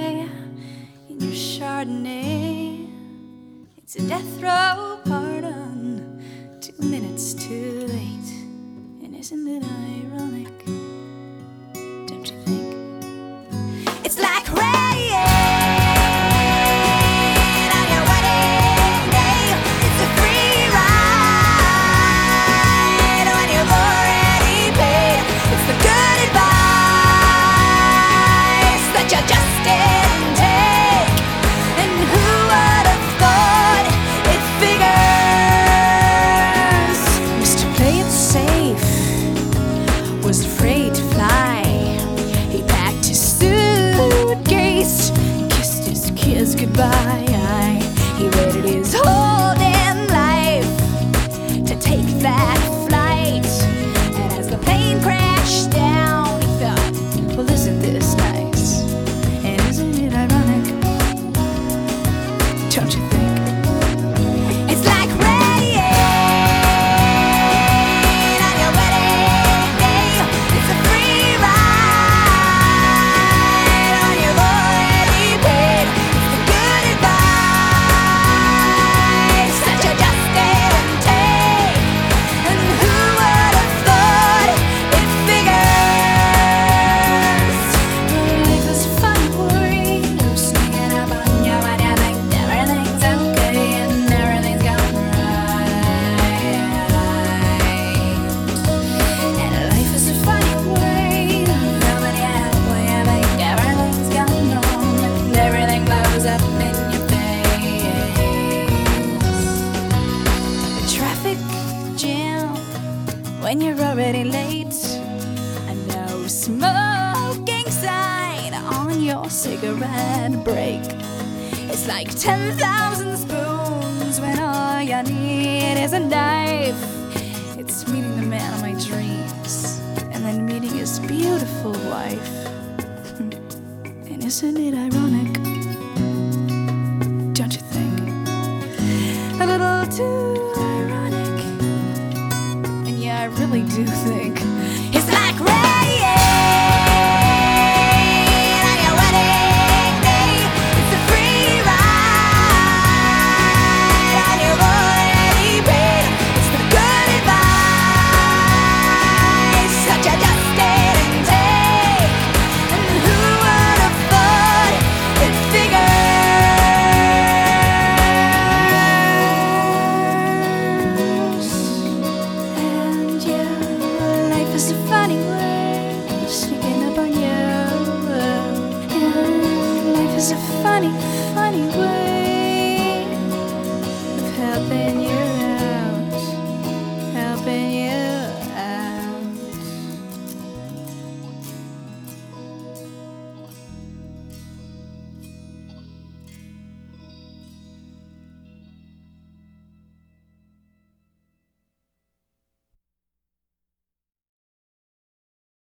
in your Chardonnay. It's a death row pardon, two minutes too late. And isn't it ironic? Don't you think? goodbye. when you're already late. and no smoking sign on your cigarette break. It's like 10,000 spoons when all you need is a knife. It's meeting the man of my dreams and then meeting his beautiful wife. Hmm. and isn't it ironic? Don't you think? A little too. really do think funny, funny way of helping